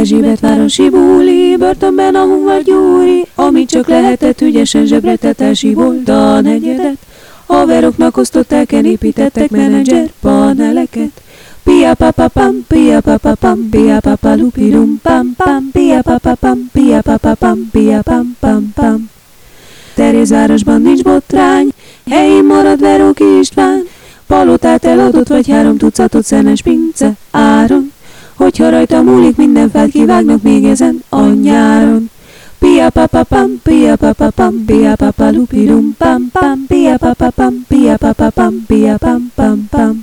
Erzsébet városi búli, börtönben a hunvar gyúri, amit csak lehetett, ügyesen zsebre tett, elsívolta a negyedet. Haveroknak osztották el, építettek menedzser paneleket. Pia papa pam, pia papa pam, pia papa lupidum pam pam, pia papa pam, pia papa pam, pia pam pam pam. Terézvárosban nincs botrány, helyén marad Veróki István, palotát eladott vagy három tucatot szenes pince áron. Hogyha rajta múlik, minden fát kivágnak még ezen a nyáron. Pia papa pam, pia papa pam, pia papa lupidum pam pam, pia papa pam, pia papa pam, pia pam pam pam.